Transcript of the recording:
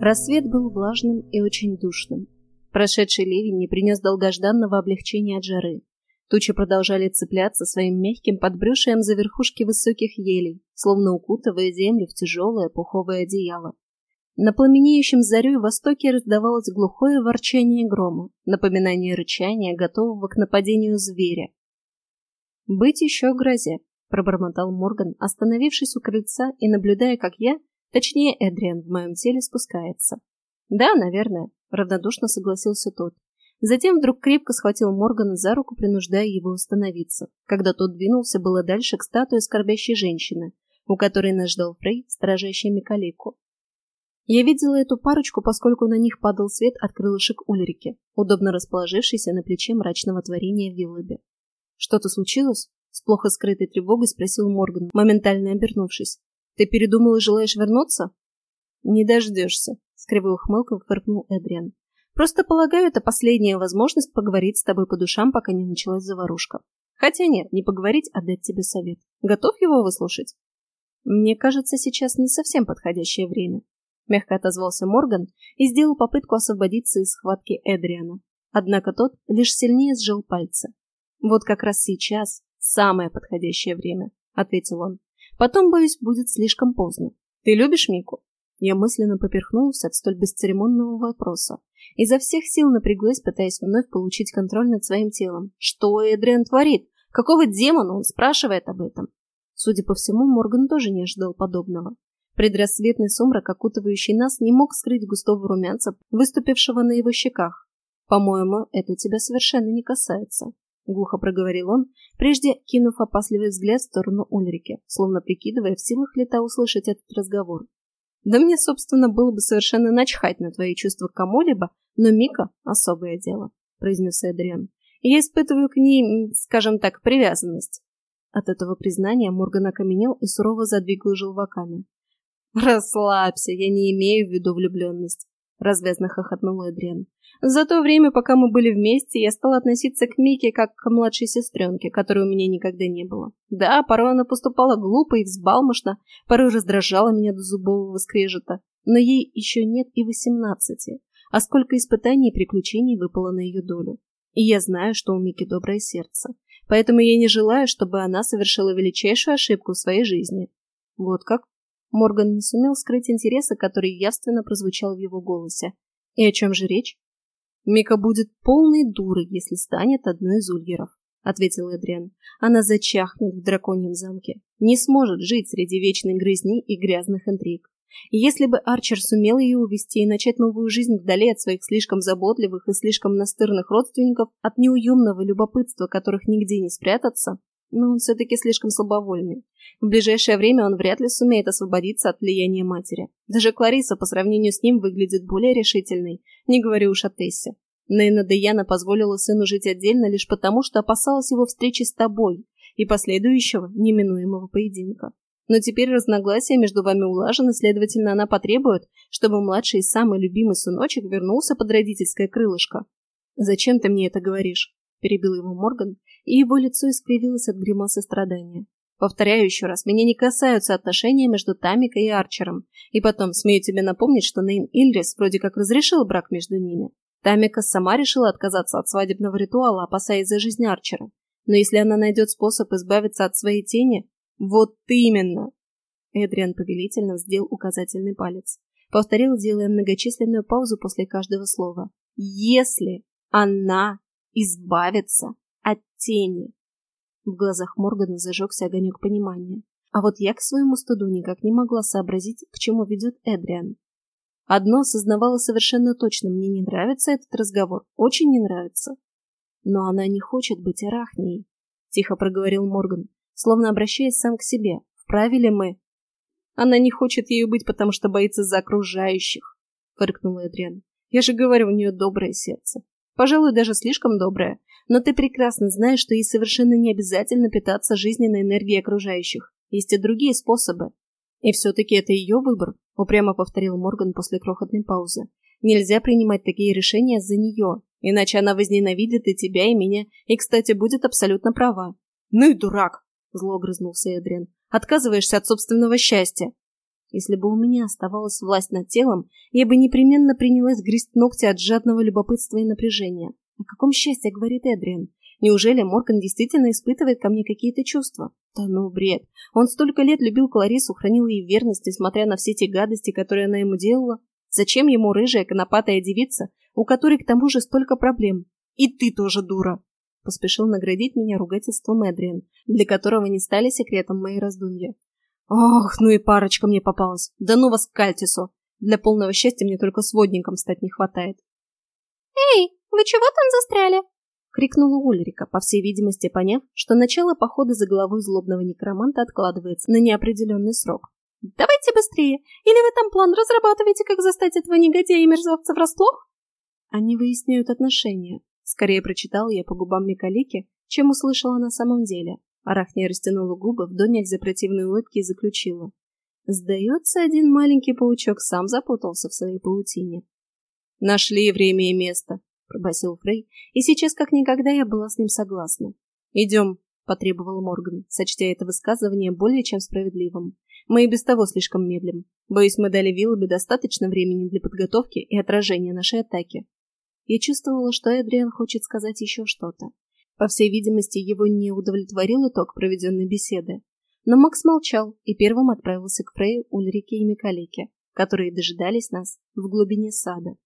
Рассвет был влажным и очень душным. Прошедший ливень не принес долгожданного облегчения от жары. Тучи продолжали цепляться своим мягким подбрюшием за верхушки высоких елей, словно укутывая землю в тяжелое пуховое одеяло. На пламенеющем зарю востоке раздавалось глухое ворчание грома, напоминание рычания, готового к нападению зверя. «Быть еще грозе», — пробормотал Морган, остановившись у крыльца и наблюдая, как я, точнее Эдриан, в моем теле спускается. «Да, наверное», — равнодушно согласился тот. Затем вдруг крепко схватил Моргана за руку, принуждая его остановиться, когда тот двинулся было дальше к статуе скорбящей женщины, у которой нас ждал Фрей, сторожащий Микалику. Я видела эту парочку, поскольку на них падал свет от крылышек Ульрики, удобно расположившейся на плече мрачного творения в Виллабе. «Что-то случилось?» — с плохо скрытой тревогой спросил Морган, моментально обернувшись. «Ты передумал и желаешь вернуться?» «Не дождешься», — с кривой ухмылкой фыркнул Эдриан. «Просто полагаю, это последняя возможность поговорить с тобой по душам, пока не началась заварушка. Хотя нет, не поговорить, а дать тебе совет. Готов его выслушать?» «Мне кажется, сейчас не совсем подходящее время», мягко отозвался Морган и сделал попытку освободиться из схватки Эдриана. Однако тот лишь сильнее сжал пальцы. «Вот как раз сейчас самое подходящее время», — ответил он. «Потом, боюсь, будет слишком поздно. Ты любишь Мику?» Я мысленно поперхнулся от столь бесцеремонного вопроса. Изо всех сил напряглась, пытаясь вновь получить контроль над своим телом. Что Эдриан творит? Какого демона он спрашивает об этом? Судя по всему, Морган тоже не ожидал подобного. Предрассветный сумрак, окутывающий нас, не мог скрыть густого румянца, выступившего на его щеках. «По-моему, это тебя совершенно не касается», — глухо проговорил он, прежде кинув опасливый взгляд в сторону Ульрики, словно прикидывая, в силах ли та услышать этот разговор. «Да мне, собственно, было бы совершенно начхать на твои чувства к кому-либо, но Мика — особое дело», — произнес Эдриан. «Я испытываю к ней, скажем так, привязанность». От этого признания Морган окаменел и сурово задвигал желваками. «Расслабься, я не имею в виду влюбленность», — развязно хохотнул Эдриан. «За то время, пока мы были вместе, я стала относиться к Мике как к младшей сестренке, которой у меня никогда не было. Да, порой она поступала глупо и взбалмошно, порой раздражала меня до зубового скрежета, но ей еще нет и восемнадцати, а сколько испытаний и приключений выпало на ее долю. И я знаю, что у Мики доброе сердце, поэтому я не желаю, чтобы она совершила величайшую ошибку в своей жизни. Вот как? Морган не сумел скрыть интереса, который явственно прозвучал в его голосе. И о чем же речь? Мика будет полной дурой, если станет одной из ульгеров, ответил Эдриан. Она зачахнет в драконьем замке, не сможет жить среди вечной грызни и грязных интриг. И если бы Арчер сумел ее увести и начать новую жизнь вдали от своих слишком заботливых и слишком настырных родственников, от неуемного любопытства, которых нигде не спрятаться, но он все-таки слишком слабовольный. В ближайшее время он вряд ли сумеет освободиться от влияния матери. Даже Клариса по сравнению с ним выглядит более решительной, не говорю уж о Тессе. Нейна Деяна позволила сыну жить отдельно лишь потому, что опасалась его встречи с тобой и последующего неминуемого поединка. Но теперь разногласия между вами улажены, следовательно, она потребует, чтобы младший и самый любимый сыночек вернулся под родительское крылышко. «Зачем ты мне это говоришь?» – перебил его Морган, и его лицо искривилось от гримасы страдания. Повторяю еще раз, меня не касаются отношения между Тамикой и Арчером. И потом, смею тебе напомнить, что Нейн Ильрис вроде как разрешил брак между ними. Тамика сама решила отказаться от свадебного ритуала, опасаясь за жизнь Арчера. Но если она найдет способ избавиться от своей тени... Вот именно! Эдриан повелительно сделал указательный палец. Повторил, делая многочисленную паузу после каждого слова. Если она избавится от тени. В глазах Моргана зажегся огонек понимания. А вот я к своему стыду никак не могла сообразить, к чему ведет Эдриан. Одно осознавала совершенно точно, мне не нравится этот разговор, очень не нравится. Но она не хочет быть арахнией, тихо проговорил Морган, словно обращаясь сам к себе. Вправе ли мы? Она не хочет ею быть, потому что боится за окружающих, фыркнул Эдриан. Я же говорю, у нее доброе сердце. Пожалуй, даже слишком доброе. Но ты прекрасно знаешь, что ей совершенно не обязательно питаться жизненной энергией окружающих. Есть и другие способы. И все-таки это ее выбор, упрямо повторил Морган после крохотной паузы. Нельзя принимать такие решения за нее, иначе она возненавидит и тебя, и меня, и, кстати, будет абсолютно права. Ну и дурак! Зло грызнулся Эдриан. Отказываешься от собственного счастья. Если бы у меня оставалась власть над телом, я бы непременно принялась грызть ногти от жадного любопытства и напряжения. О каком счастье говорит Эдриан? Неужели Морган действительно испытывает ко мне какие-то чувства? Да ну, бред. Он столько лет любил Кларису, хранил ей верность, несмотря на все те гадости, которые она ему делала. Зачем ему рыжая конопатая девица, у которой к тому же столько проблем? И ты тоже дура. Поспешил наградить меня ругательством Эдриан, для которого не стали секретом мои раздумья. Ох, ну и парочка мне попалась. Да ну вас к Кальтису. Для полного счастья мне только сводником стать не хватает. «Эй, вы чего там застряли?» — крикнула Ульрика, по всей видимости поняв, что начало похода за головой злобного некроманта откладывается на неопределенный срок. «Давайте быстрее! Или вы там план разрабатываете, как застать этого негодяя и мерзавца врасплох?» «Они выясняют отношения», — скорее прочитал я по губам Микалики, чем услышала на самом деле. Арахния растянула губы в до противной улыбке и заключила. Сдается, один маленький паучок сам запутался в своей паутине. «Нашли время и место», пробасил Фрей, и сейчас как никогда я была с ним согласна. «Идем», — потребовал Морган, сочтя это высказывание более чем справедливым. «Мы и без того слишком медлим. Боюсь, мы дали Виллобе достаточно времени для подготовки и отражения нашей атаки». Я чувствовала, что Эдриан хочет сказать еще что-то. По всей видимости, его не удовлетворил итог проведенной беседы. Но Макс молчал и первым отправился к Фрею, Ульрике и Микалике, которые дожидались нас в глубине сада.